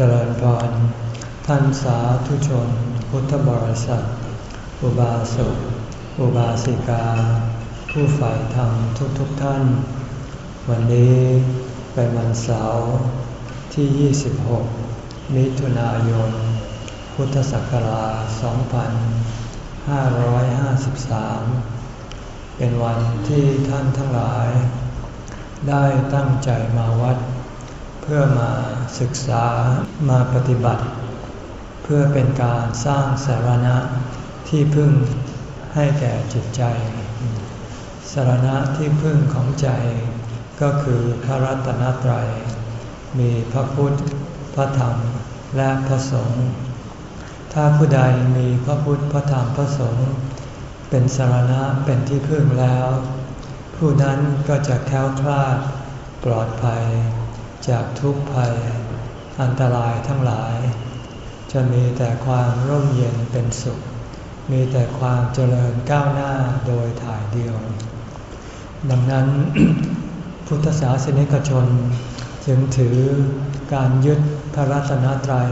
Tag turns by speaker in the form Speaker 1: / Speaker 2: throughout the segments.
Speaker 1: เจริญพร ท่านสาธุชน พุทธบริษัท อุบาสก อุบาสิกา ผู้ฝ่ายธรรมทุกๆทท่าน วันนี้เป็นวันเสาร์ที่ 26 มิถุนายน พุทธศักราช 2553 เป็นวันที่ท่านทั้งหลาย ได้ตั้งใจมาวัดเพื่อมาศึกษามาปฏิบัติ เพื่อเป็นการสร้างสารณะที่พึ่งให้แก่จิตใจ สารณะที่พึ่งของใจ ก็คือพระรัตนตรัย มีพระพุทธ พระธรรม และพระสงฆ์ ถ้าผู้ใดมีพระพุทธ พระธรรม พระสงฆ์ เป็นสารณะเป็นที่พึ่งแล้ว ผู้นั้นก็จะแค้วคลาดปลอดภัย จากทุกภัย อันตรายทั้งหลาย จะมีแต่ความร่มเย็นเป็นสุข มีแต่ความเจริญก้าวหน้าโดยถ่ายเดียว ดังนั้นพุทธศาสนิกชนจึงถือการยึดพระรัตนตรัย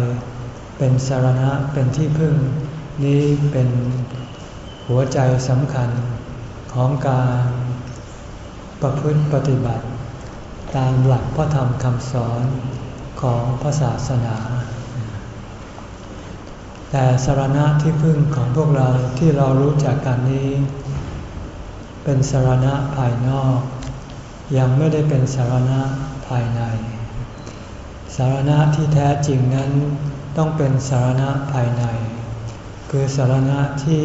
Speaker 1: เป็นสารณะเป็นที่พึ่ง นี้เป็นหัวใจสำคัญของการประพฤติปฏิบัติ ตามหลักพระธรรมคำสอนของพระศาสนา แต่สารณะที่พึ่งของพวกเราที่เรารู้จักกันนี้ เป็นสารณะภายนอก ยังไม่ได้เป็นสารณะภายใน สารณะที่แท้จริงนั้นต้องเป็นสารณะภายใน คือสารณะที่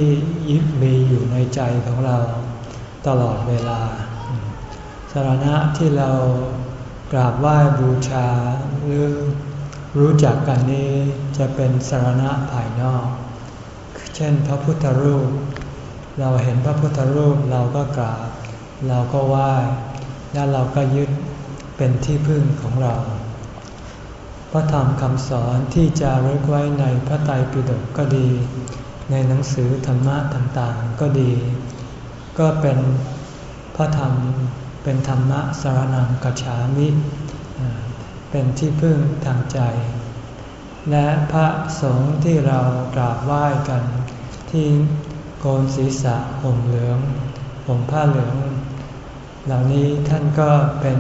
Speaker 1: ยึดมีอยู่ในใจของเราตลอดเวลา สารณะที่เรากราบไหว้บูชาหรือรู้จักกันนี้จะเป็นสารณะภายนอก เช่นพระพุทธรูป เราเห็นพระพุทธรูปเราก็กราบ เราก็ไหว้แล้วเราก็ยึดเป็นที่พึ่งของเรา พระธรรมคำสอนที่จะรึกไว้ในพระไตรปิฎกก็ดี ในหนังสือธรรมะต่างๆก็ดี ก็เป็นพระธรรม เป็นธรรมะสารนังกฉามิ เป็นที่พึ่งทางใจ และพระสงฆ์ที่เรากราบไหว้กัน ที่โกนศีรษะห่มเหลืองห่มผ้าเหลือง เหล่านี้ท่านก็เป็น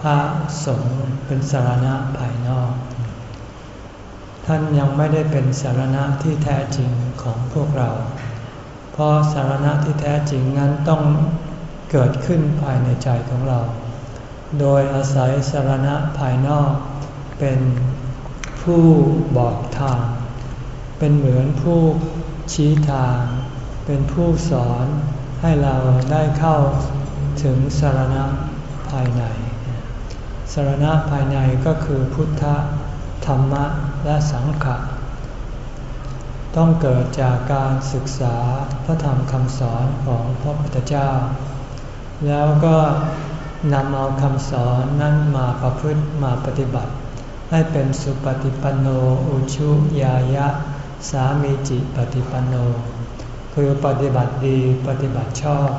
Speaker 1: พระสงฆ์เป็นสารณะภายนอก ท่านยังไม่ได้เป็นสารณะที่แท้จริงของพวกเรา เพราะสารณะที่แท้จริงนั้นต้อง เกิดขึ้นภายในใจของเรา โดยอาศัยสารณะภายนอก เป็นผู้บอกทาง เป็นเหมือนผู้ชี้ทาง เป็นผู้สอนให้เราได้เข้าถึงสารณะภายใน สารณะภายในก็คือพุทธธรรมะและสังขะต้องเกิดจากการศึกษาพระธรรมคำสอนของพระพุทธเจ้า แล้วก็นำเอาคำสอนนั้นมาประพฤติมาปฏิบัติ ให้เป็นสุปฏิปันโนอุชุยายะ สามีจิปฏิปันโน คือปฏิบัติดีปฏิบัติชอบ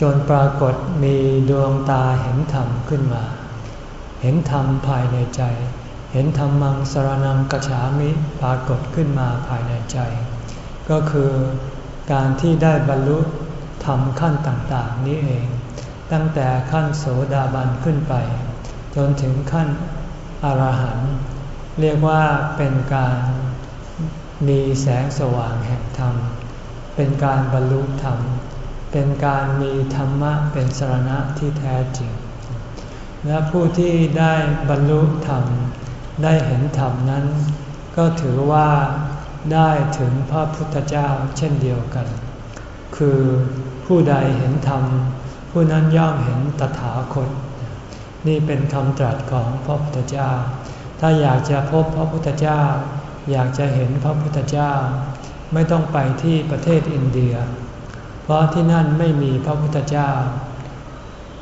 Speaker 1: จนปรากฏมีดวงตาเห็นธรรมขึ้นมา เห็นธรรมภายในใจ เห็นธรรมังสรนังกฉามิปรากฏขึ้นมาภายในใจ ก็คือการที่ได้บรรลุ รมขั้นต่างๆ นี้เอง ตั้งแต่ขั้นโสดาบันขึ้นไป จนถึงขั้นอรหันต์เรียกว่าเป็นการมีแสงสว่างแห่งธรรม เป็นการบรรลุธรรม เป็นการมีธรรมะเป็นสรณะที่แท้จริง และผู้ที่ได้บรรลุธรรม ได้เห็นธรรมนั้น ก็ถือว่าได้ถึงพระพุทธเจ้าเช่นเดียวกัน คือ ผู้ใดเห็นธรรม ผู้นั้นย่อมเห็นตถาคต นี่เป็นคำตรัสของพระพุทธเจ้า ถ้าอยากจะพบพระพุทธเจ้า อยากจะเห็นพระพุทธเจ้า ไม่ต้องไปที่ประเทศอินเดีย เพราะที่นั่นไม่มีพระพุทธเจ้า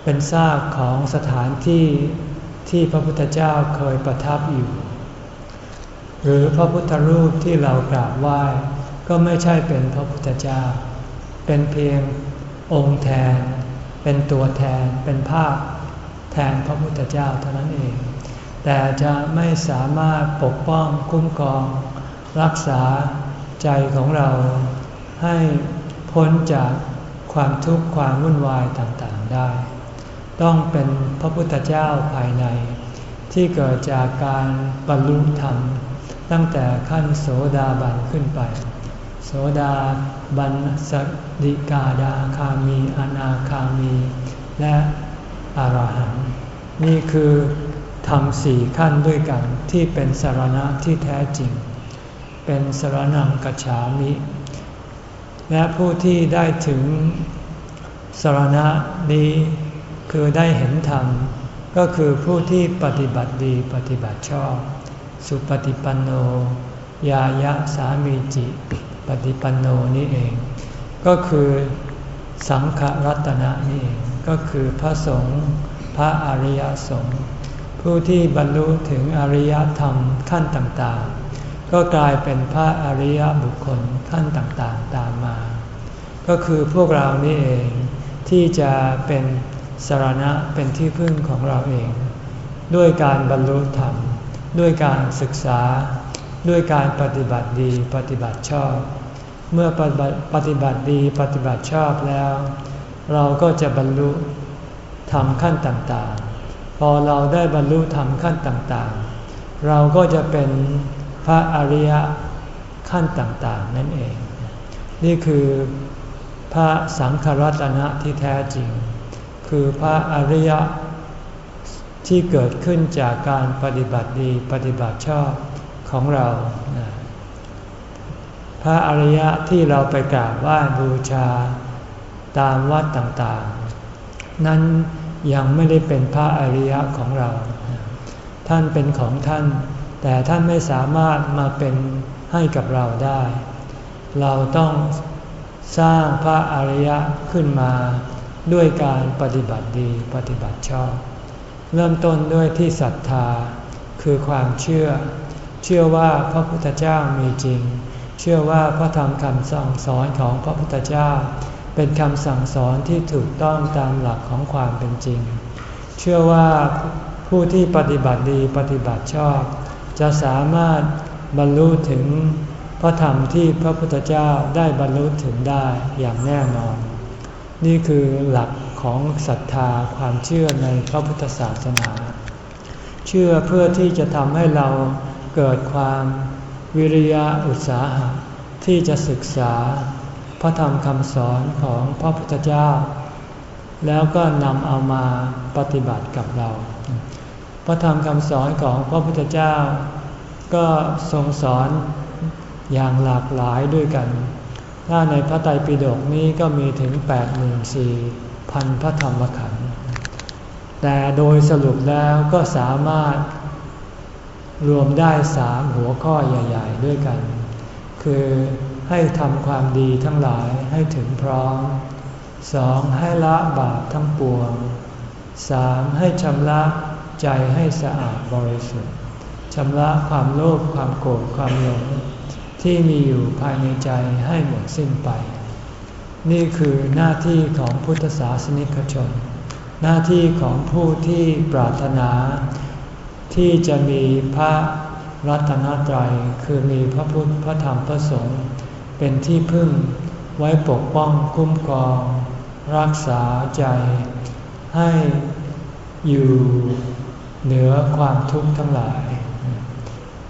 Speaker 1: เป็นซากของสถานที่ที่พระพุทธเจ้าเคยประทับอยู่ หรือพระพุทธรูปที่เรากราบไหว้ก็ไม่ใช่เป็นพระพุทธเจ้า เป็นเพียง องค์แทน เป็นตัวแทนเป็นภาพแทนพระพุทธเจ้าเท่านั้นเอง แต่จะไม่สามารถปกป้องคุ้มครอง รักษาใจของเราให้พ้นจากความทุกข์ความวุ่นวายต่างๆได้ ต้องเป็นพระพุทธเจ้าภายใน ที่เกิดจากการบรรลุธรรม ตั้งแต่ขั้นโสดาบันขึ้นไป โสดาบันสดิกาดาคามี อนาคามี และอรหันต์นี่คือทำสี่ขั้นด้วยกันที่เป็นสารณะที่แท้จริง เป็นสารนังกัจฉามิ และผู้ที่ได้ถึงสารณะนี้คือได้เห็นธรรม ก็คือผู้ที่ปฏิบัติดีปฏิบัติชอบ สุปฏิปันโน ยายะสามีจิ ปฏิปันโนนี่เอง ก็คือสังฆรัตนะนี่เองก็คือพระสงฆ์พระอริยสงฆ์ผู้ที่บรรลุถึงอริยธรรมขั้นต่างๆ ก็กลายเป็นพระอริยบุคคลขั้นต่างๆตามมา ก็คือพวกเรานี่เองที่จะเป็นสารณะเป็นที่พึ่งของเราเอง ด้วยการบรรลุธรรม ด้วยการศึกษา ด้วยการปฏิบัติดีปฏิบัติชอบ เมื่อปฏิบัติดีปฏิบัติชอบแล้ว เราก็จะบรรลุธรรมขั้นต่างๆ พอเราได้บรรลุธรรมขั้นต่างๆ เราก็จะเป็นพระอริยขั้นต่างๆ นั่นเอง นี่คือพระสังฆรัตนะที่แท้จริง คือพระอริยที่เกิดขึ้นจากการปฏิบัติดีปฏิบัติชอบของเรา พระอริยะที่เราไปกราบไหว้บูชาตามวัดต่างๆ นั้นยังไม่ได้เป็นพระอริยะของเรา ท่านเป็นของท่าน แต่ท่านไม่สามารถมาเป็นให้กับเราได้ เราต้องสร้างพระอริยะขึ้นมาด้วยการปฏิบัติดีปฏิบัติชอบ เริ่มต้นด้วยที่ศรัทธา คือความเชื่อ เชื่อว่าพระพุทธเจ้ามีจริง ชื่อว่าพระธรรมคำสั่งสอนของพระพุทธเจ้า เป็นคำสั่งสอนที่ถูกต้องตามหลักของความเป็นจริง เชื่อว่าผู้ที่ปฏิบัติดีปฏิบัติชอบ จะสามารถบรรลุถึงพระธรรมที่พระพุทธเจ้าได้บรรลุถึงได้อย่างแน่นอน นี่คือหลักของศรัทธาความเชื่อในพระพุทธศาสนา เชื่อเพื่อที่จะทำให้เราเกิดความ วิริยะอุตสาหะที่จะศึกษาพระธรรมคำสอนของพระพุทธเจ้า แล้วก็นำเอามาปฏิบัติกับเรา พระธรรมคำสอนของพระพุทธเจ้า ก็ทรงสอนอย่างหลากหลายด้วยกัน ถ้าในพระไตรปิฎกนี้ก็มีถึง 84พันพระธรรมขันธ์แต่โดยสรุปแล้วก็สามารถ รวมได้สามหัวข้อใหญ่ ๆ ด้วยกัน คือให้ทำความดีทั้งหลายให้ถึงพร้อมสองให้ละบาปทั้งปวงสามให้ชำระใจให้สะอาดบริสุทธิ์ชำระความโลภความโกรธความหลงที่มีอยู่ภายในใจให้หมดสิ้นไป นี่คือหน้าที่ของพุทธศาสนิกชน หน้าที่ของผู้ที่ปรารถนา ที่จะมีพระรัตนตรัยคือมีพระพุทธพระธรรมพระสงฆ์เป็นที่พึ่งไว้ปกป้องคุ้มครอง รักษาใจ ให้อยู่เหนือความทุกข์ทั้งหลาย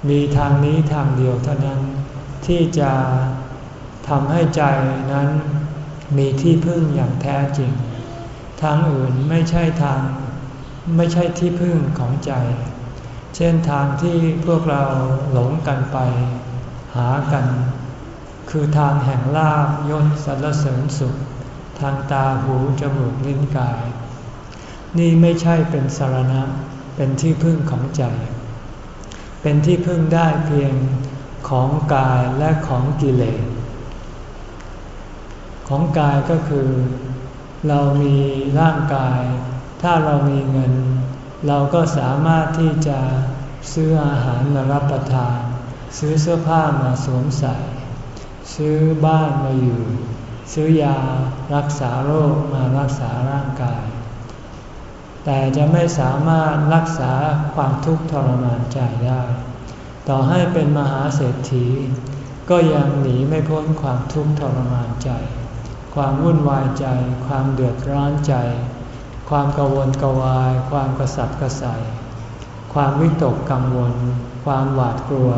Speaker 1: มีทางนี้ทางเดียวเท่านั้นที่จะทำให้ใจนั้นมีที่พึ่งอย่างแท้จริง ทางอื่นไม่ใช่ทาง ไม่ใช่ที่พึ่งของใจ เช่นทางที่พวกเราหลงกันไป หากัน คือทางแห่งลาบยศสรรเสริญสุข ทางตาหูจมูกลิ้นกาย นี่ไม่ใช่เป็นสารณะ เป็นที่พึ่งของใจ เป็นที่พึ่งได้เพียงของกายและของกิเลส ของกายก็คือ เรามีร่างกาย ถ้าเรามีเงิน เราก็สามารถที่จะซื้ออาหารมารับประทาน ซื้อเสื้อผ้ามาสวมใส่ ซื้อบ้านมาอยู่ ซื้อยารักษาโรคมารักษาร่างกาย แต่จะไม่สามารถรักษาความทุกข์ทรมานใจได้ ต่อให้เป็นมหาเศรษฐี ก็ยังหนีไม่พ้นความทุกข์ทรมานใจ ความวุ่นวายใจ ความเดือดร้อนใจ ความกังวลกวาย ความกระสับกระส่ายความวิตกกังวล ความหวาดกลัว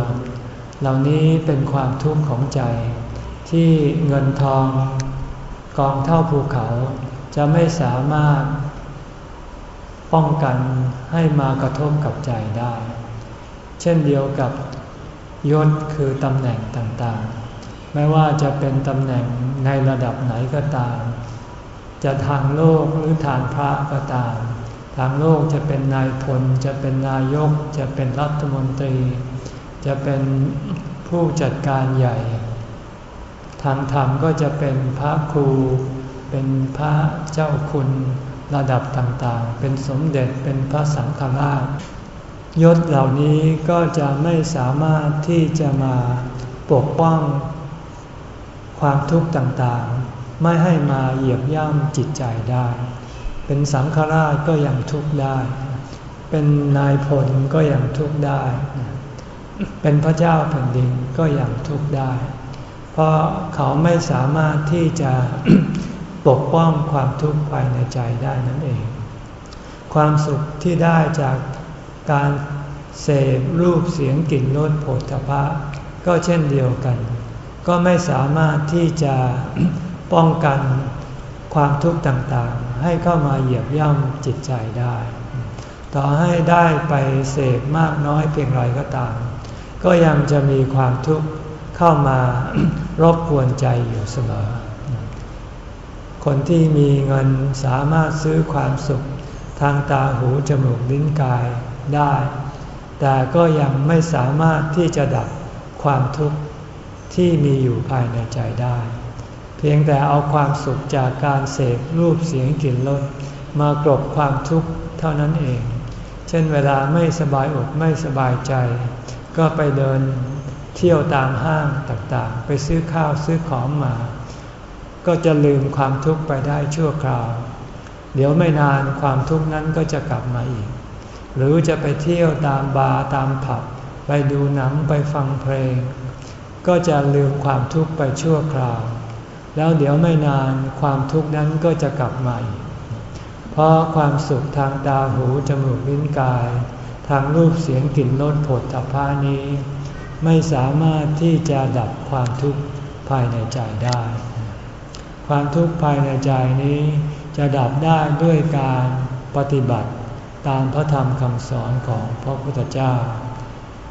Speaker 1: เหล่านี้เป็นความทุกข์ของใจ ที่เงินทอง กองเท่าภูเขา จะไม่สามารถ ป้องกันให้มากระทบกับใจได้ เช่นเดียวกับยศคือตำแหน่งต่างๆ ไม่ว่าจะเป็นตำแหน่งในระดับไหนก็ตาม จะทางโลกหรือทางพระก็ตาม ทางโลกจะเป็นนายพล จะเป็นนายก จะเป็นรัฐมนตรี จะเป็นผู้จัดการใหญ่ ทางธรรมก็จะเป็นพระครู เป็นพระเจ้าคุณระดับต่างๆ เป็นสมเด็จ เป็นพระสังฆราช ยศเหล่านี้ก็จะไม่สามารถที่จะมาปกป้องความทุกข์ต่างๆ ไม่ให้มาเหยียบย่ำจิตใจได้ เป็นสังฆราชก็ยังทุกข์ได้ เป็นนายพลก็ยังทุกข์ได้ เป็นพระเจ้าแผ่นดินก็ยังทุกข์ได้ เพราะเขาไม่สามารถที่จะปกป้องความทุกข์ภายในใจได้นั่นเอง ความสุขที่ได้จากการเสพรูปเสียงกลิ่นรสโผฏฐพะก็เช่นเดียวกัน ก็ไม่สามารถที่จะ ป้องกันความทุกข์ต่างๆ ให้เข้ามาเหยียบย่ำจิตใจได้ ต่อให้ได้ไปเสพมากน้อยเพียงไรก็ตาม ก็ยังจะมีความทุกข์เข้ามารบกวนใจอยู่เสมอ คนที่มีเงินสามารถซื้อความสุข ทางตาหูจมูกลิ้นกายได้ แต่ก็ยังไม่สามารถที่จะดับความทุกข์ที่มีอยู่ภายในใจได้ เพียงแต่เอาความสุขจากการเสพรูปเสียงกลิ่นรสมากรบความทุกข์เท่านั้นเอง เช่นเวลาไม่สบายอกไม่สบายใจ ก็ไปเดินเที่ยวตามห้างต่างๆ ไปซื้อข้าวซื้อของมา ก็จะลืมความทุกข์ไปได้ชั่วคราว เดี๋ยวไม่นานความทุกข์นั้นก็จะกลับมาอีก หรือจะไปเที่ยวตามบาร์ตามผับ ไปดูหนังไปฟังเพลง ก็จะลืมความทุกข์ไปชั่วคราว แล้วเดี๋ยวไม่นานความทุกข์นั้นก็จะกลับมาอีก เพราะความสุขทางตาหูจมูกลิ้นกาย ทางรูปเสียงกลิ่นรสผลตภานี้ ไม่สามารถที่จะดับความทุกข์ภายในใจได้ ความทุกข์ภายในใจนี้จะดับได้ด้วยการปฏิบัติตามพระธรรมคำสอนของพระพุทธเจ้า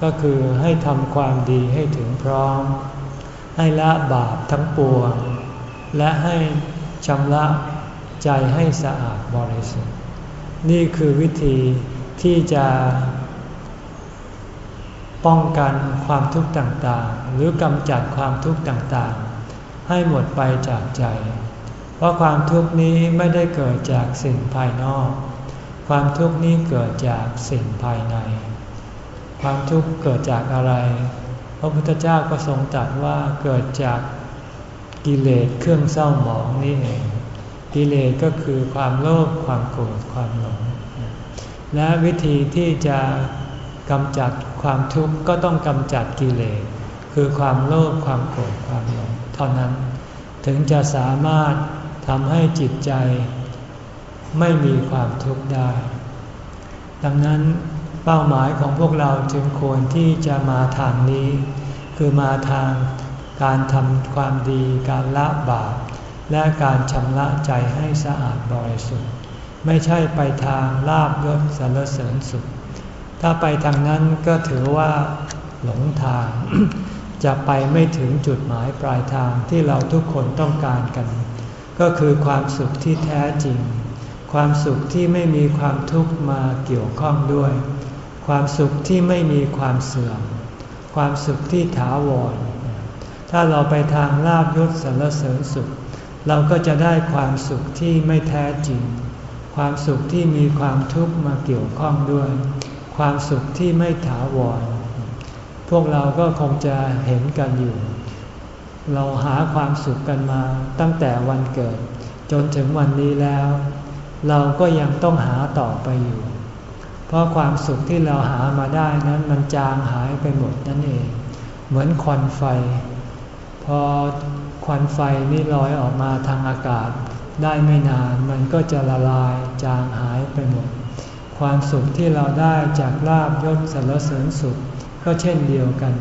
Speaker 1: ก็คือให้ทำความดีให้ถึงพร้อม ให้ละบาปทั้งปวง และให้ชำระใจให้สะอาดบริสุทธิ์ นี่คือวิธีที่จะ ป้องกันความทุกข์ต่างๆ หรือกำจัดความทุกข์ต่างๆ ให้หมดไปจากใจ เพราะความทุกข์นี้ไม่ได้เกิดจากสิ่งภายนอก ความทุกข์นี้เกิดจากสิ่งภายใน ความทุกข์เกิดจากอะไร พระพุทธเจ้าก็ทรงตรัสว่าเกิดจาก กิเลสเครื่องเศร้าหมองนี่เอง กิเลสก็คือความโลภความโกรธความหลง และวิธีที่จะกำจัดความทุกข์ก็ต้องกำจัดกิเลสคือความโลภความโกรธความหลงเท่านั้น ถึงจะสามารถทำให้จิตใจ ไม่มีความทุกข์ได้ ดังนั้นเป้าหมายของพวกเราจึงควรที่จะมาทางนี้ คือมาทาง การทำความดีการละบาปและการชำระใจให้สะอาดบริสุทธิ์ ไม่ใช่ไปทางลาบยศสรรเสริญสุข ถ้าไปทางนั้นก็ถือว่าหลงทาง จะไปไม่ถึงจุดหมายปลายทางที่เราทุกคนต้องการกัน ก็คือความสุขที่แท้จริง ความสุขที่ไม่มีความทุกข์มาเกี่ยวข้องด้วย ความสุขที่ไม่มีความเสื่อม ความสุขที่ถาวร ถ้าเราไปทางลาบยศสรรเสริญสุข เราก็จะได้ความสุขที่ไม่แท้จริง ความสุขที่มีความทุกข์มาเกี่ยวข้องด้วย ความสุขที่ไม่ถาวร พวกเราก็คงจะเห็นกันอยู่ เราหาความสุขกันมาตั้งแต่วันเกิด จนถึงวันนี้แล้ว เราก็ยังต้องหาต่อไปอยู่ เพราะความสุขที่เราหามาได้นั้นมันจางหายไปหมดนั่นเอง เหมือนควันไฟ พอควันไฟนี่ลอยออกมาทางอากาศ ได้ไม่นานมันก็จะละลายจางหายไปหมด ความสุขที่เราได้จากลาบยศสรรเสริญสุขก็เช่นเดียวกัน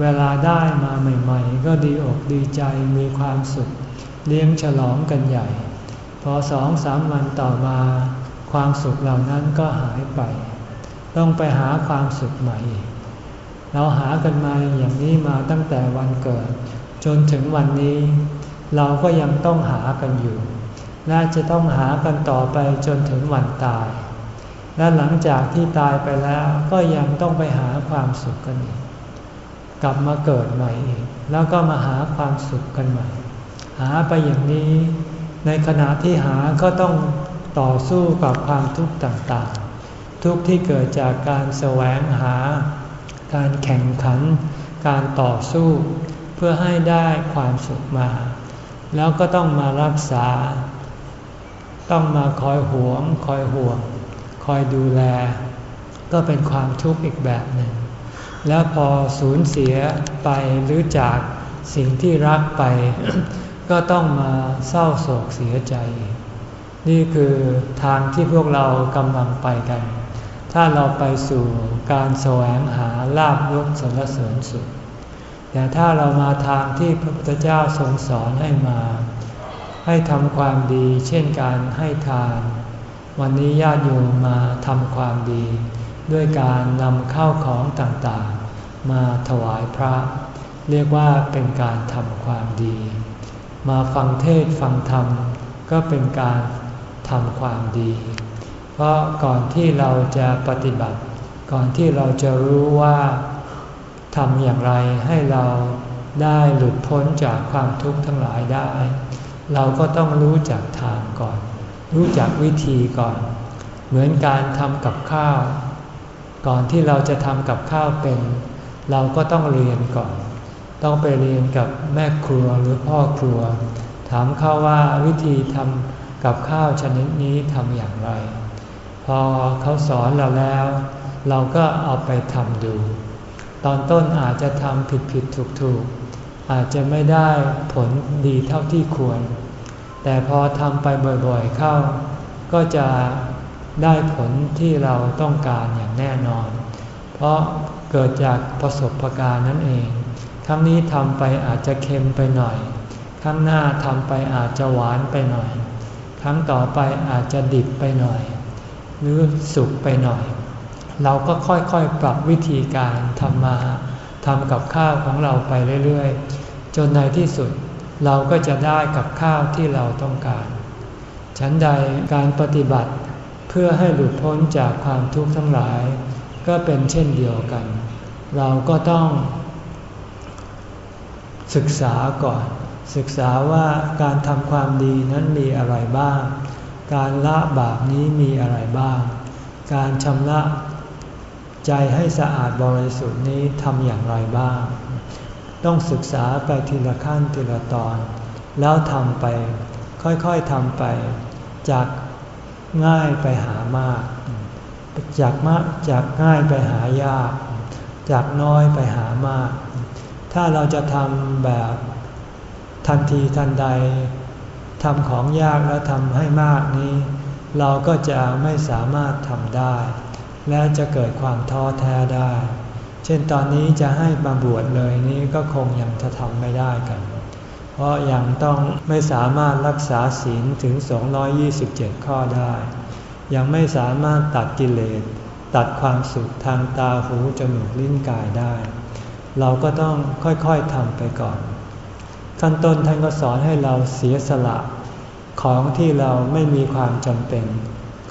Speaker 1: เวลาได้มาใหม่ ๆ ก็ดีอกดีใจมีความสุข เลี้ยงฉลองกันใหญ่ พอสองสามวันต่อมา ความสุขเหล่านั้นก็หายไป ต้องไปหาความสุขใหม่ เราหากันมาอย่างนี้มาตั้งแต่วันเกิด จนถึงวันนี้ เราก็ยังต้องหากันอยู่ น่าจะต้องหากันต่อไปจนถึงวันตาย และหลังจากที่ตายไปแล้วก็ยังต้องไปหาความสุขกันอีกกลับมาเกิดใหม่อีก แล้วก็มาหาความสุขกันใหม่ หาไปอย่างนี้ ในขณะที่หาก็ต้องต่อสู้กับความทุกข์ต่างๆ ทุกข์ที่เกิดจากการแสวงหา การแข่งขัน การต่อสู้ พื่อให้ได้ความสุขมา แล้วก็ต้องมารักษา ต้องมาคอยหวง คอยห่วง คอยดูแล ก็เป็นความทุกข์อีกแบบหนึ่ง แล้วพอสูญเสียไปหรือจากสิ่งที่รักไป ก็ต้องมาเศร้าโศกเสียใจ นี่คือทางที่พวกเรากำลังไปกัน ถ้าเราไปสู่การแสวงหาลาบยศสรรเสริญสุข แต่ถ้าเรามาทางที่พระพุทธเจ้าทรงสอนให้มา ให้ทำความดีเช่นการให้ทาน วันนี้ญาติโยมมาทำความดี ด้วยการนำข้าวของต่างๆ มาถวายพระ เรียกว่าเป็นการทำความดี มาฟังเทศฟังธรรม ก็เป็นการทำความดี เพราะก่อนที่เราจะปฏิบัติ ก่อนที่เราจะรู้ว่า ทำอย่างไรให้เราได้หลุดพ้นจากความทุกข์ทั้งหลายได้ เราก็ต้องรู้จักทางก่อน รู้จักวิธีก่อน เหมือนการทำกับข้าว ก่อนที่เราจะทำกับข้าวเป็น เราก็ต้องเรียนก่อน ต้องไปเรียนกับแม่ครัวหรือพ่อครัว ถามเขาว่าวิธีทำกับข้าวชนิดนี้ทำอย่างไร พอเขาสอนเราแล้ว เราก็เอาไปทำดู ตอนต้นอาจจะทำผิดผิดถูกถูกอาจจะไม่ได้ผลดีเท่าที่ควร แต่พอทำไปบ่อยๆเข้า ก็จะได้ผลที่เราต้องการอย่างแน่นอน เพราะเกิดจากประสบการณ์นั่นเอง ครั้งนี้ทำไปอาจจะเค็มไปหน่อย ครั้งหน้าทำไปอาจจะหวานไปหน่อย ครั้งต่อไปอาจจะดิบไปหน่อย หรือสุกไปหน่อย เราก็ค่อยๆปรับวิธีการทำมาทำกับข้าวของเราไปเรื่อยๆ จนในที่สุดเราก็จะได้กับข้าวที่เราต้องการ ฉันใดการปฏิบัติเพื่อให้หลุดพ้นจากความทุกข์ทั้งหลาย ก็เป็นเช่นเดียวกัน เราก็ต้อง ศึกษาก่อน ศึกษาว่าการทำความดีนั้นมีอะไรบ้าง การละบาปนี้มีอะไรบ้าง การชำระ ใจให้สะอาดบริสุทธิ์นี้ทำอย่างไรบ้าง ต้องศึกษาไปทีละขั้นทีละตอน แล้วทำไป ค่อยๆทำไป จากง่ายไปหามาก จากมากจากง่ายไปหายาก จากน้อยไปหามาก ถ้าเราจะทำแบบทันทีทันใดทำของยากแล้วทำให้มากนี้ เราก็จะไม่สามารถทำได้ และจะเกิดความท้อแท้ได้ เช่นตอนนี้จะให้มาบวชเลยนี้ก็คงยังจะทำไม่ได้กัน เพราะยังต้องไม่สามารถรักษาศีลถึง 227 ข้อได้ ยังไม่สามารถตัดกิเลส ตัดความสุขทางตาหูจมูกลิ้นกายได้ เราก็ต้องค่อยๆทำไปก่อน ขั้นต้นท่านก็สอนให้เราเสียสละของที่เราไม่มีความจำเป็น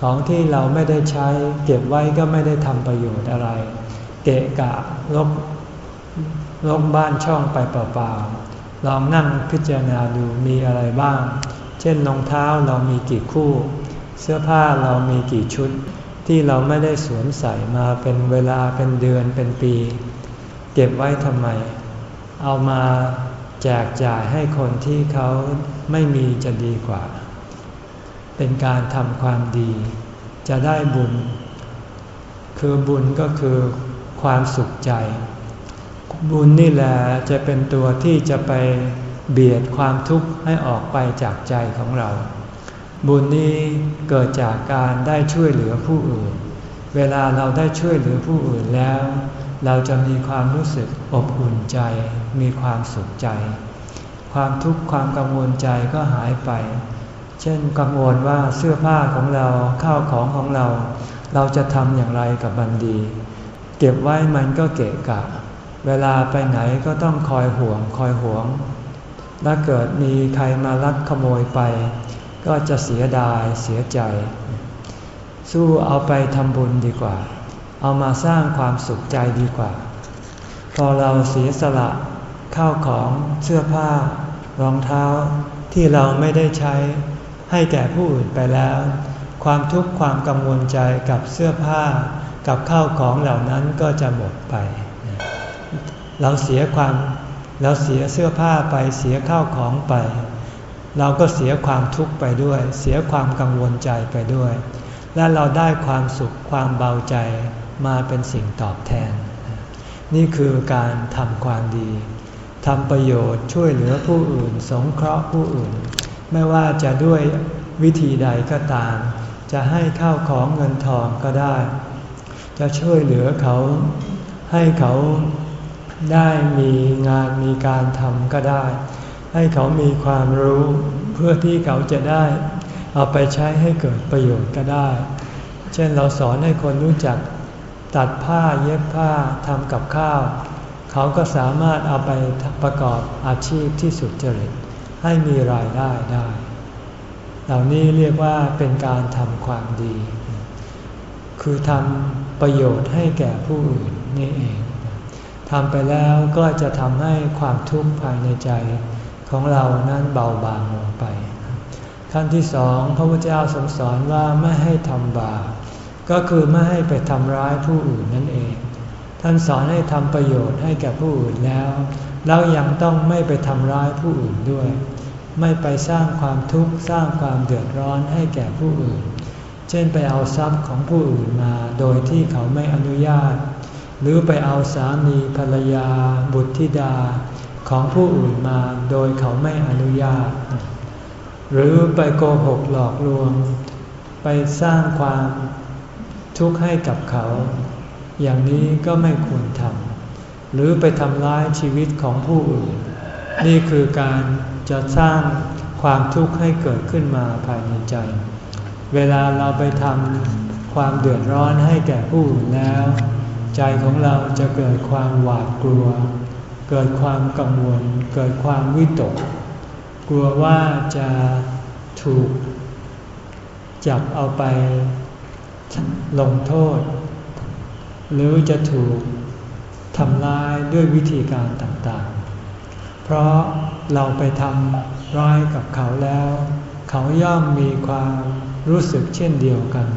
Speaker 1: ของที่เราไม่ได้ใช้ เก็บไว้ก็ไม่ได้ทำประโยชน์อะไร เกะกะลบลบบ้านช่องไปเปล่าๆลองนั่งพิจารณาดูมีอะไรบ้าง เช่นรองเท้าเรามีกี่คู่ เสื้อผ้าเรามีกี่ชุด ที่เราไม่ได้สวมใส่มาเป็นเวลาเป็นเดือนเป็นปี เก็บไว้ทำไม เอามาแจกจ่ายให้คนที่เขาไม่มีจะดีกว่า เป็นการทำความดี จะได้บุญ คือบุญก็คือความสุขใจ บุญนี่แหละจะเป็นตัวที่จะไปเบียดความทุกข์ให้ออกไปจากใจของเรา บุญนี้เกิดจากการได้ช่วยเหลือผู้อื่น เวลาเราได้ช่วยเหลือผู้อื่นแล้ว เราจะมีความรู้สึกอบอุ่นใจ มีความสุขใจ ความทุกข์ความกังวลใจก็หายไป เช่นกังวลว่าเสื้อผ้าของเราข้าวของของเรา เราจะทำอย่างไรกับมันดี เก็บไว้มันก็เกะกะ เวลาไปไหนก็ต้องคอยห่วงคอยห่วงถ้าเกิดมีใครมาลักขโมยไป ก็จะเสียดายเสียใจ สู้เอาไปทำบุญดีกว่า เอามาสร้างความสุขใจดีกว่า พอเราเสียสละข้าวของเสื้อผ้ารองเท้าที่เราไม่ได้ใช้ ให้แก่ผู้อื่นไปแล้ว ความทุกข์ความกังวลใจกับเสื้อผ้ากับข้าวของเหล่านั้นก็จะหมดไป เราเสียความเราเสียเสื้อผ้าไปเสียข้าวของไป เราก็เสียความทุกข์ไปด้วย เสียความกังวลใจไปด้วย และเราได้ความสุขความเบาใจมาเป็นสิ่งตอบแทน นี่คือการทำความดีทำประโยชน์ช่วยเหลือผู้อื่น สงเคราะห์ผู้อื่น ไม่ว่าจะด้วยวิธีใดก็ตาม จะให้ข้าวของเงินทองก็ได้ จะช่วยเหลือเขาให้เขาได้มีงานมีการทำก็ได้ ให้เขามีความรู้เพื่อที่เขาจะได้ เอาไปใช้ให้เกิดประโยชน์ก็ได้ เช่นเราสอนให้คนรู้จักตัดผ้าเย็บผ้าทำกับข้าว เขาก็สามารถเอาไปประกอบอาชีพที่สุดจริต ให้มีรายได้ได้ เหล่านี้เรียกว่าเป็นการทำความดี คือทำประโยชน์ให้แก่ผู้อื่นนี่เองทำไปแล้วก็จะทำให้ความทุกข์ภายในใจของเรานั้นเบาบางลงไป ขั้นที่สองพระพุทธเจ้าทรงสอนว่าไม่ให้ทำบาปก็คือไม่ให้ไปทำร้ายผู้อื่นนั่นเอง ท่านสอนให้ทำประโยชน์ให้แก่ผู้อื่นแล้ว เรายังต้องไม่ไปทำร้ายผู้อื่นด้วย ไม่ไปสร้างความทุกข์สร้างความเดือดร้อนให้แก่ผู้อื่น เช่นไปเอาทรัพย์ของผู้อื่นมาโดยที่เขาไม่อนุญาต หรือไปเอาสามีภรรยา บุตรธิดาของผู้อื่นมาโดยเขาไม่อนุญาต หรือไปโกหกหลอกลวง ไปสร้างความทุกข์ให้กับเขา อย่างนี้ก็ไม่ควรทำ หรือไปทำร้ายชีวิตของผู้อื่น นี่คือการจะสร้างความทุกข์ให้เกิดขึ้นมาภายในใจ เวลาเราไปทำความเดือดร้อนให้แก่ผู้อื่นแล้ว ใจของเราจะเกิดความหวาดกลัว เกิดความกังวล เกิดความวิตก กลัวว่าจะถูก จับเอาไปลงโทษ หรือจะถูก ทำร้ายด้วยวิธีการต่างๆ เพราะเราไปทำร้ายกับเขาแล้ว เขาย่อมมีความรู้สึกเช่นเดียวกัน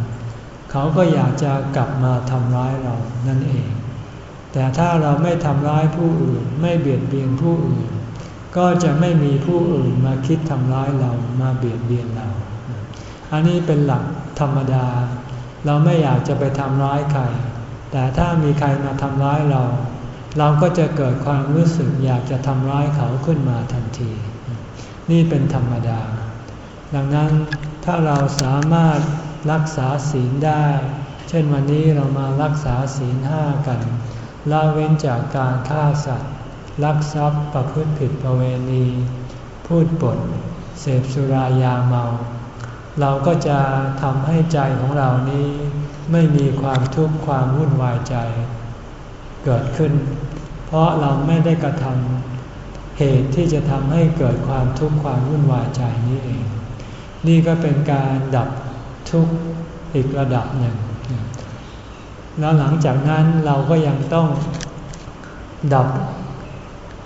Speaker 1: เขาก็อยากจะกลับมาทำร้ายเรานั่นเอง แต่ถ้าเราไม่ทำร้ายผู้อื่นไม่เบียดเบียนผู้อื่น ก็จะไม่มีผู้อื่นมาคิดทำร้ายเรามาเบียดเบียนเรา อันนี้เป็นหลักธรรมดา เราไม่อยากจะไปทำร้ายใคร แต่ถ้ามีใครมาทำร้ายเรา เราก็จะเกิดความรู้สึกอยากจะทำร้ายเขาขึ้นมาทันที นี่เป็นธรรมดา ดังนั้นถ้าเราสามารถรักษาศีลได้ เช่นวันนี้เรามารักษาศีลห้ากันละเว้นจากการฆ่าสัตว์ ลักทรัพย์ประพฤติผิดประเวณี พูดปด เสพสุรายาเมา เราก็จะทำให้ใจของเรานี้ ไม่มีความทุกข์ความวุ่นวายใจ เกิดขึ้น เพราะเราไม่ได้กระทำเหตุที่จะทำให้เกิดความทุกข์ความวุ่นวายใจนี้เอง นี่ก็เป็นการดับทุกข์อีกระดับหนึ่ง แล้วหลังจากนั้นเราก็ยังต้องดับ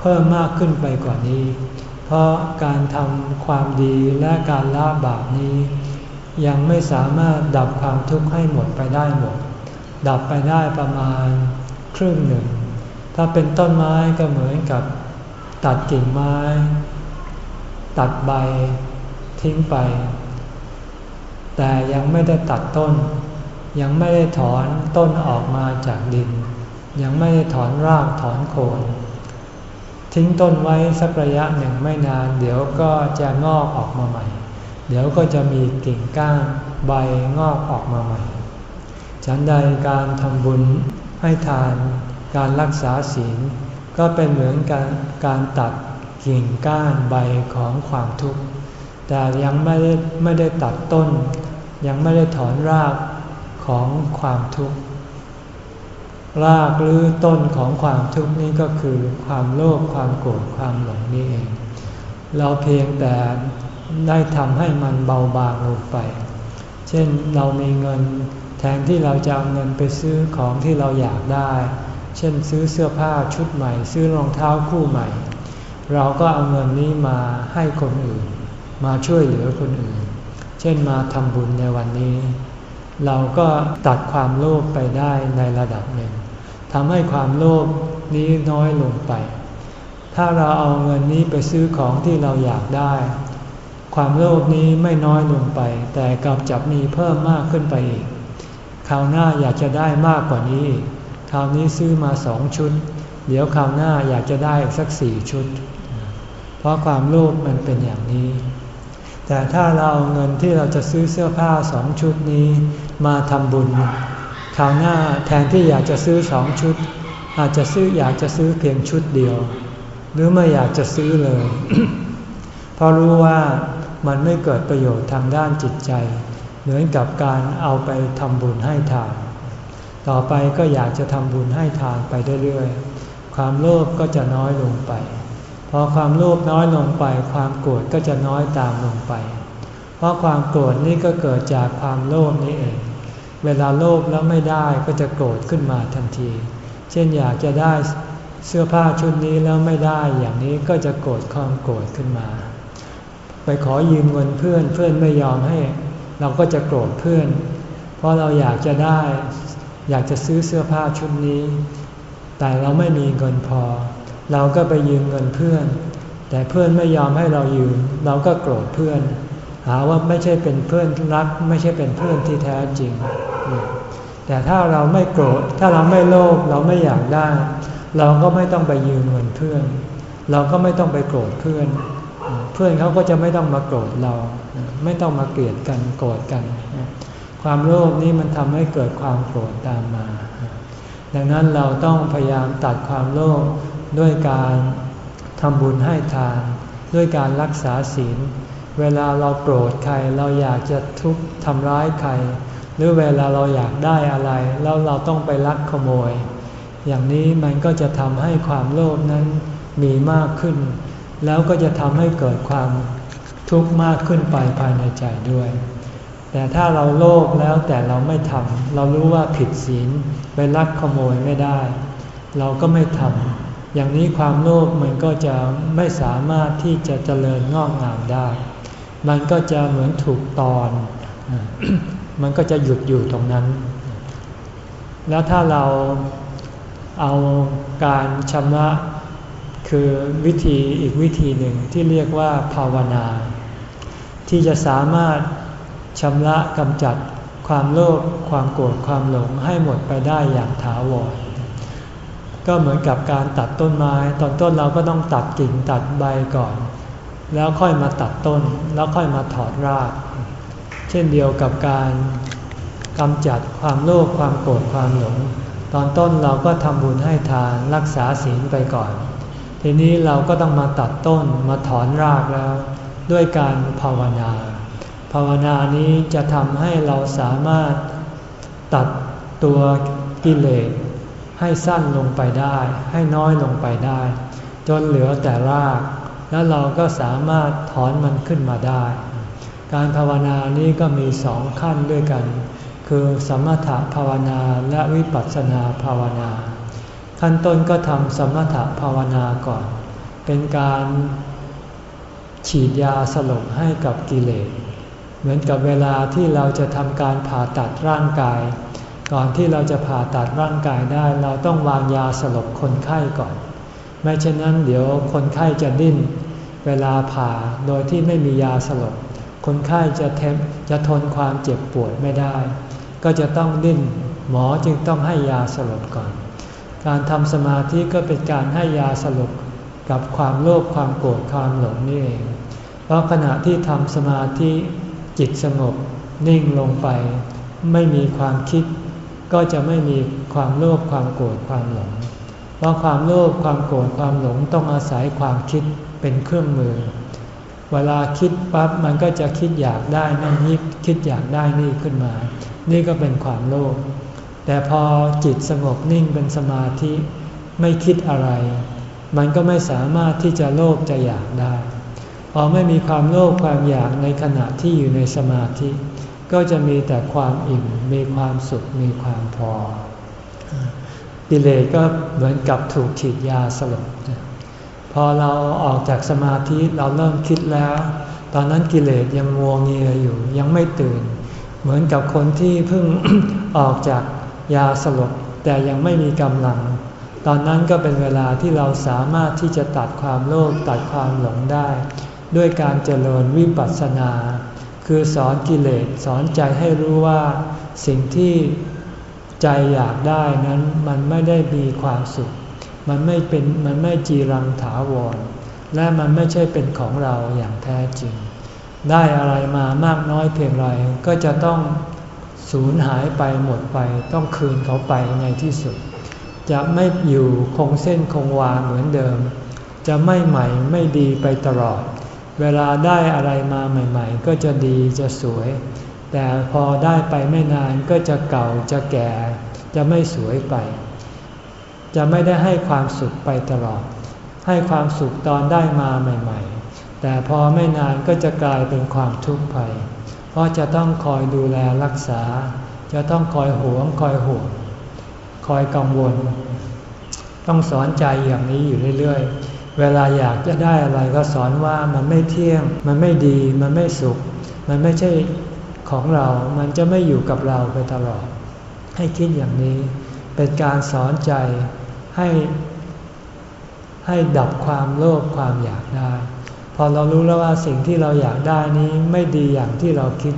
Speaker 1: เพิ่มมากขึ้นไปกว่านี้ เพราะการทำความดีและการละบาปนี้ ยังไม่สามารถดับความทุกข์ให้หมดไปได้หมด ดับไปได้ประมาณครึ่งหนึ่ง ถ้าเป็นต้นไม้ก็เหมือนกับตัดกิ่งไม้ ตัดใบทิ้งไป แต่ยังไม่ได้ตัดต้น ยังไม่ได้ถอนต้นออกมาจากดิน ยังไม่ได้ถอนรากถอนโคนทิ้งต้นไว้สักระยะหนึ่งไม่นาน เดี๋ยวก็จะงอกออกมาใหม่ เดี๋ยวก็จะมีกิ่งก้านใบงอกออกมาใหม่ ฉันใดการทำบุญให้ทาน การรักษาศีล ก็เป็นเหมือนการการตัดกิ่งก้านใบของความทุกข์ แต่ยังไม่ได้ไม่ได้ตัดต้น ยังไม่ได้ถอนรากของความทุกข์ รากหรือต้นของความทุกข์นี้ก็คือความโลภความโกรธความหลงนี่เอง เราเพียงแต่ ได้ทำให้มันเบาบางลงไป เช่นเรามีเงินแทนที่เราจะเอาเงินไปซื้อของที่เราอยากได้ เช่นซื้อเสื้อผ้าชุดใหม่ ซื้อรองเท้าคู่ใหม่ เราก็เอาเงินนี้มาให้คนอื่น มาช่วยเหลือคนอื่น เช่นมาทำบุญในวันนี้ เราก็ตัดความโลภไปได้ในระดับหนึ่งทำให้ความโลภนี้น้อยลงไป ถ้าเราเอาเงินนี้ไปซื้อของที่เราอยากได้ ความโลภนี้ไม่น้อยลงไป แต่กลับจับมีเพิ่มมากขึ้นไปอีกคราวหน้าอยากจะได้มากกว่านี้ คราวนี้ซื้อมาสองชุด เดี๋ยวคราวหน้าอยากจะได้สักสี่ชุด เพราะความโลภมันเป็นอย่างนี้ แต่ถ้าเราเอาเงินที่เราจะซื้อเสื้อผ้าสองชุดนี้มาทำบุญ คราวหน้าแทนที่อยากจะซื้อสองชุด อาจจะซื้ออยากจะซื้อเพียงชุดเดียว หรือไม่อยากจะซื้อเลย เพราะรู้ว่า มันไม่เกิดประโยชน์ทางด้านจิตใจ เหมือนกับการเอาไปทำบุญให้ทาน ต่อไปก็อยากจะทำบุญให้ทานไปเรื่อยๆ ความโลภก็จะน้อยลงไป พอความโลภน้อยลงไป ความโกรธก็จะน้อยตามลงไป เพราะความโกรธนี่ก็เกิดจากความโลภนี้เอง เวลาโลภแล้วไม่ได้ก็จะโกรธขึ้นมาทันที เช่นอยากจะได้เสื้อผ้าชุดนี้แล้วไม่ได้อย่างนี้ก็จะโกรธความโกรธขึ้นมา ไปขอยืมเงินเพื่อนเพื่อนไม่ยอมให้ เราก็จะโกรธเพื่อน เพราะเราอยากจะได้ อยากจะซื้อเสื้อผ้าชุดนี้ แต่เราไม่มีเงินพอ เราก็ไปยืมเงินเพื่อน แต่เพื่อนไม่ยอมให้เรายืม เราก็โกรธเพื่อน หาว่าไม่ใช่เป็นเพื่อนรัก ไม่ใช่เป็นเพื่อนที่แท้จริง แต่ถ้าเราไม่โกรธ ถ้าเราไม่โลภเราไม่อยากได้ เราก็ไม่ต้องไปยืมเงินเพื่อน เราก็ไม่ต้องไปโกรธเพื่อนเพื่อนเขาก็จะไม่ต้องมาโกรธเรา ไม่ต้องมาเกลียดกันโกรธกัน ความโลภนี้มันทำให้เกิดความโกรธตามมา ดังนั้นเราต้องพยายามตัดความโลภด้วยการทำบุญให้ทาน ด้วยการรักษาศีล เวลาเราโกรธใครเราอยากจะทุบทำร้ายใคร หรือเวลาเราอยากได้อะไร แล้วเราต้องไปลักขโมย อย่างนี้มันก็จะทำให้ความโลภนั้นมีมากขึ้น แล้วก็จะทำให้เกิดความทุกข์มากขึ้นไปภายในใจด้วย แต่ถ้าเราโลภแล้วแต่เราไม่ทำเรารู้ว่าผิดศีลไปลักขโมยไม่ได้ เราก็ไม่ทำอย่างนี้ความโลภมันก็จะไม่สามารถที่จะเจริญงอกงามได้ มันก็จะเหมือนถูกตอน มันก็จะหยุดอยู่ตรงนั้น แล้วถ้าเราเอาการชำระ คือวิธีอีกวิธีหนึ่งที่เรียกว่าภาวนา ที่จะสามารถชำระกำจัดความโลภความโกรธความหลงให้หมดไปได้อย่างถาวรก็เหมือนกับการตัดต้นไม้ ตอนต้นเราก็ต้องตัดกิ่งตัดใบก่อน แล้วค่อยมาตัดต้นแล้วค่อยมาถอดราก เช่นเดียวกับการกำจัดความโลภความโกรธความหลง ตอนต้นเราก็ทำบุญให้ทานรักษาศีลไปก่อน ทีนี้เราก็ต้องมาตัดต้นมาถอนรากแล้ว ด้วยการภาวนา ภาวนานี้จะทำให้เราสามารถตัดตัวกิเลสให้สั้นลงไปได้ ให้น้อยลงไปได้ จนเหลือแต่ราก แล้วเราก็สามารถถอนมันขึ้นมาได้ การภาวนานี้ก็มีสองขั้นด้วยกัน คือสมถภาวนาและวิปัสสนาภาวนา ขั้นต้นก็ทำสมถภาวนาก่อน เป็นการฉีดยาสลบให้กับกิเลส เหมือนกับเวลาที่เราจะทำการผ่าตัดร่างกาย ก่อนที่เราจะผ่าตัดร่างกายได้ เราต้องวางยาสลบคนไข้ก่อน ไม่เช่นนั้นเดี๋ยวคนไข้จะดิ้น เวลาผ่าโดยที่ไม่มียาสลบ คนไข้จะเทมจะทนความเจ็บปวดไม่ได้ ก็จะต้องดิ้น หมอจึงต้องให้ยาสลบก่อน การทำสมาธิก็เป็นการให้ยาสลบกับความโลภความโกรธความหลงนี่เอง เพราะขณะที่ทำสมาธิจิตสงบนิ่งลงไป ไม่มีความคิด ก็จะไม่มีความโลภความโกรธความหลง เพราะความโลภความโกรธความหลงต้องอาศัยความคิดเป็นเครื่องมือ เวลาคิดปั๊บมันก็จะคิดอยากได้นั่นนี่คิดอยากได้นี่ขึ้นมา นี่ก็เป็นความโลภ แต่พอจิตสงบนิ่งเป็นสมาธิไม่คิดอะไร มันก็ไม่สามารถที่จะโลภจะอยากได้พอไม่มีความโลภความอยากในขณะที่อยู่ในสมาธิ ก็จะมีแต่ความอิ่มมีความสุขมีความพอกิเลสก็เหมือนกับถูกฉีดยาสลบพอเราออกจากสมาธิเราเริ่มคิดแล้ว ตอนนั้นกิเลสยังงัวงเงียอยู่ยังไม่ตื่น เหมือนกับคนที่เพิ่งออกจาก ยาสลบแต่ยังไม่มีกำลัง ตอนนั้นก็เป็นเวลาที่เราสามารถที่จะตัดความโลภตัดความหลงได้ ด้วยการเจริญวิปัสสนา คือสอนกิเลสสอนใจให้รู้ว่าสิ่งที่ใจอยากได้นั้นมันไม่ได้มีความสุข มันไม่เป็นมันไม่จีรังถาวร และมันไม่ใช่เป็นของเราอย่างแท้จริง ได้อะไรมามากน้อยเพียงไรก็จะต้อง สูญหายไปหมดไปต้องคืนเขาไปในที่สุด จะไม่อยู่คงเส้นคงวาเหมือนเดิม จะไม่ใหม่ไม่ดีไปตลอด เวลาได้อะไรมาใหม่ ๆ ก็จะดีจะสวย แต่พอได้ไปไม่นานก็จะเก่าจะแก่ จะไม่สวยไป จะไม่ได้ให้ความสุขไปตลอด ให้ความสุขตอนได้มาใหม่ ๆ แต่พอไม่นานก็จะกลายเป็นความทุกข์ไป ราะจะต้องคอยดูแลรักษา จะต้องคอยหวงคอยห่วงคอยกังวล ต้องสอนใจอย่างนี้อยู่เรื่อยๆ เวลาอยากจะได้อะไรก็สอนว่ามันไม่เที่ยง มันไม่ดี มันไม่สุข มันไม่ใช่ของเรา มันจะไม่อยู่กับเราไปตลอด ให้คิดอย่างนี้ เป็นการสอนใจให้ให้ดับความโลภความอยากได้ พอเรารู้แล้วว่าสิ่งที่เราอยากได้นี้ไม่ดีอย่างที่เราคิด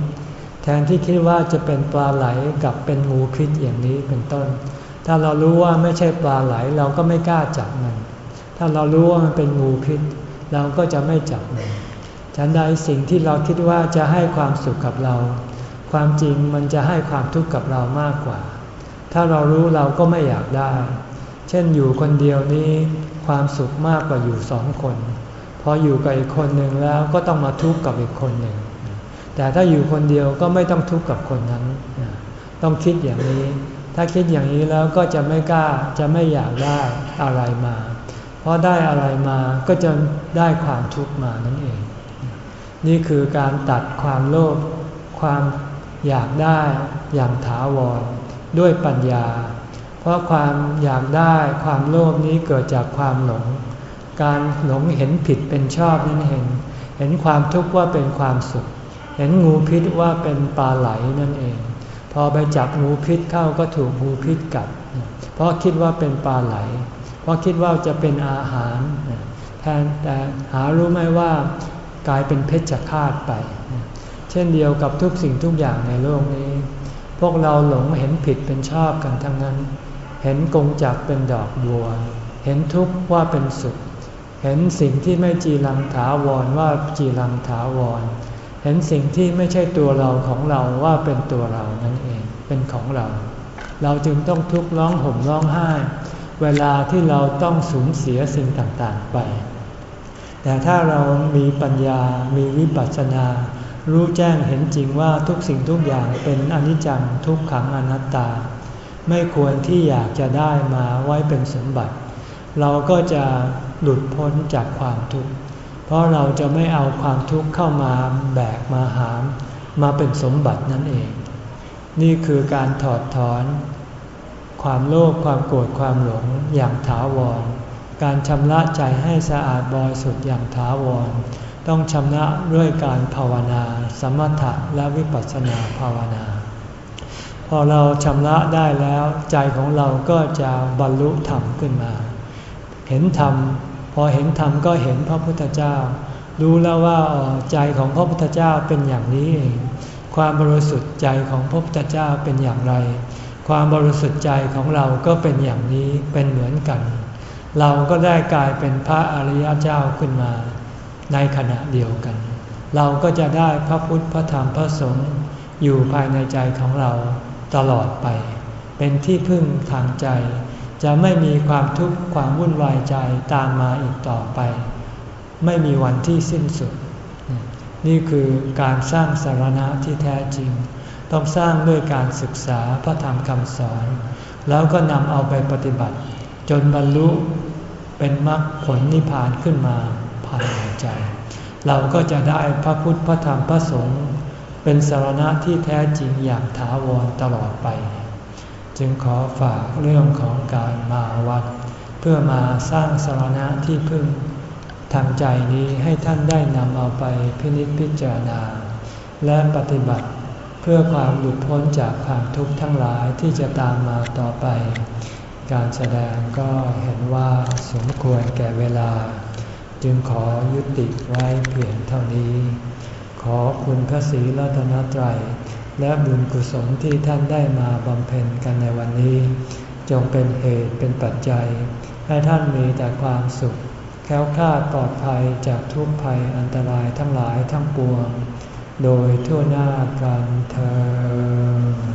Speaker 1: แทนที่คิดว่าจะเป็นปลาไหลกับเป็นงูพิษอย่างนี้เป็นต้น ถ้าเรารู้ว่าไม่ใช่ปลาไหลเราก็ไม่กล้าจับมัน ถ้าเรารู้ว่ามันเป็นงูพิษ เราก็จะไม่จับมันฉันใดสิ่งที่เราคิดว่าจะให้ความสุขกับเรา ความจริงมันจะให้ความทุกข์กับเรามากกว่า ถ้าเรารู้เราก็ไม่อยากได้ เช่นอยู่คนเดียวนี้ความสุขมากกว่าอยู่สองคน พออยู่กับอีกคนหนึ่งแล้วก็ต้องมาทุกข์กับอีกคนหนึ่ง แต่ถ้าอยู่คนเดียวก็ไม่ต้องทุกข์กับคนนั้น ต้องคิดอย่างนี้ ถ้าคิดอย่างนี้แล้วก็จะไม่กล้าจะไม่อยากได้อะไรมา เพราะได้อะไรมาก็จะได้ความทุกข์มานั่นเอง นี่คือการตัดความโลภความอยากได้อย่างถาวรด้วยปัญญา เพราะความอยากได้ความโลภนี้เกิดจากความหลง การหลงเห็นผิดเป็นชอบนั่นเอง เห็นความทุกข์ว่าเป็นความสุข เห็นงูพิษว่าเป็นปลาไหลนั่นเอง พอไปจับงูพิษเข้าก็ถูกงูพิษกัด เพราะคิดว่าเป็นปลาไหล เพราะคิดว่าจะเป็นอาหารแทนแต่หารู้ไหมว่ากลายเป็นเพชฌฆาตไป เช่นเดียวกับทุกสิ่งทุกอย่างในโลกนี้ พวกเราหลงเห็นผิดเป็นชอบกันทั้งนั้น เห็นกงจักเป็นดอกบัว เห็นทุกข์ว่าเป็นสุข เห็นสิ่งที่ไม่จีรังถาวรว่าจีรังถาวร เห็นสิ่งที่ไม่ใช่ตัวเราของเราว่าเป็นตัวเรานั่นเอง เป็นของเรา เราจึงต้องทุกข์ร้องห่มร้องไห้ เวลาที่เราต้องสูญเสียสิ่งต่างๆไป แต่ถ้าเรามีปัญญา มีวิปัสสนา รู้แจ้งเห็นจริงว่าทุกสิ่งทุกอย่างเป็นอนิจจังทุกขังอนัตตา ไม่ควรที่อยากจะได้มาไว้เป็นสมบัติ เราก็จะหลุดพ้นจากความทุกข์ เพราะเราจะไม่เอาความทุกข์เข้ามาแบกมาหาม มาเป็นสมบัตินั่นเอง นี่คือการถอดถอน ความโลภความโกรธความหลงอย่างถาวร การชำระใจให้สะอาดบริสุทธิ์อย่างถาวร ต้องชำระด้วยการภาวนา สมถะและวิปัสสนาภาวนา พอเราชำระได้แล้วใจของเราก็จะบรรลุธรรมขึ้นมา เห็นธรรม พอเห็นธรรมก็เห็นพระพุทธเจ้า รู้แล้วว่าใจของพระพุทธเจ้าเป็นอย่างนี้เอง ความบริสุทธิ์ใจของพระพุทธเจ้าเป็นอย่างไร ความบริสุทธิ์ใจของเราก็เป็นอย่างนี้เป็นเหมือนกัน เราก็ได้กลายเป็นพระอริยเจ้าขึ้นมา ในขณะเดียวกัน เราก็จะได้พระพุทธพระธรรมพระสงฆ์อยู่ภายในใจของเราตลอดไป เป็นที่พึ่งทางใจ จะไม่มีความทุกข์ความวุ่นวายใจตามมาอีกต่อไป ไม่มีวันที่สิ้นสุด นี่คือการสร้างสารณะที่แท้จริง ต้องสร้างด้วยการศึกษาพระธรรมคำสอน แล้วก็นำเอาไปปฏิบัติ จนบรรลุเป็นมรรคผลนิพพานขึ้นมาภายในใจ เราก็จะได้พระพุทธพระธรรมพระสงฆ์เป็นสารณะที่แท้จริงอย่างถาวรตลอดไป จึงขอฝากเรื่องของการมาวัด เพื่อมาสร้างสารณะที่พึ่งทางใจนี้ให้ท่านได้นำเอาไปพินิจพิจารณา และปฏิบัติเพื่อความหลุดพ้นจากความทุกข์ทั้งหลายที่จะตามมาต่อไป การแสดงก็เห็นว่าสมควรแก่เวลา จึงขอยุติไว้เพียงเท่านี้ ขอคุณพระศรีรัตนตรัย และบุญกุศลที่ท่านได้มาบำเพ็ญกันในวันนี้ จงเป็นเหตุเป็นปัจจัย ให้ท่านมีแต่ความสุข แค้วคลาดปลอดภัยจากทุกภัยอันตรายทั้งหลายทั้งปวง โดยทั่วหน้ากันเธอ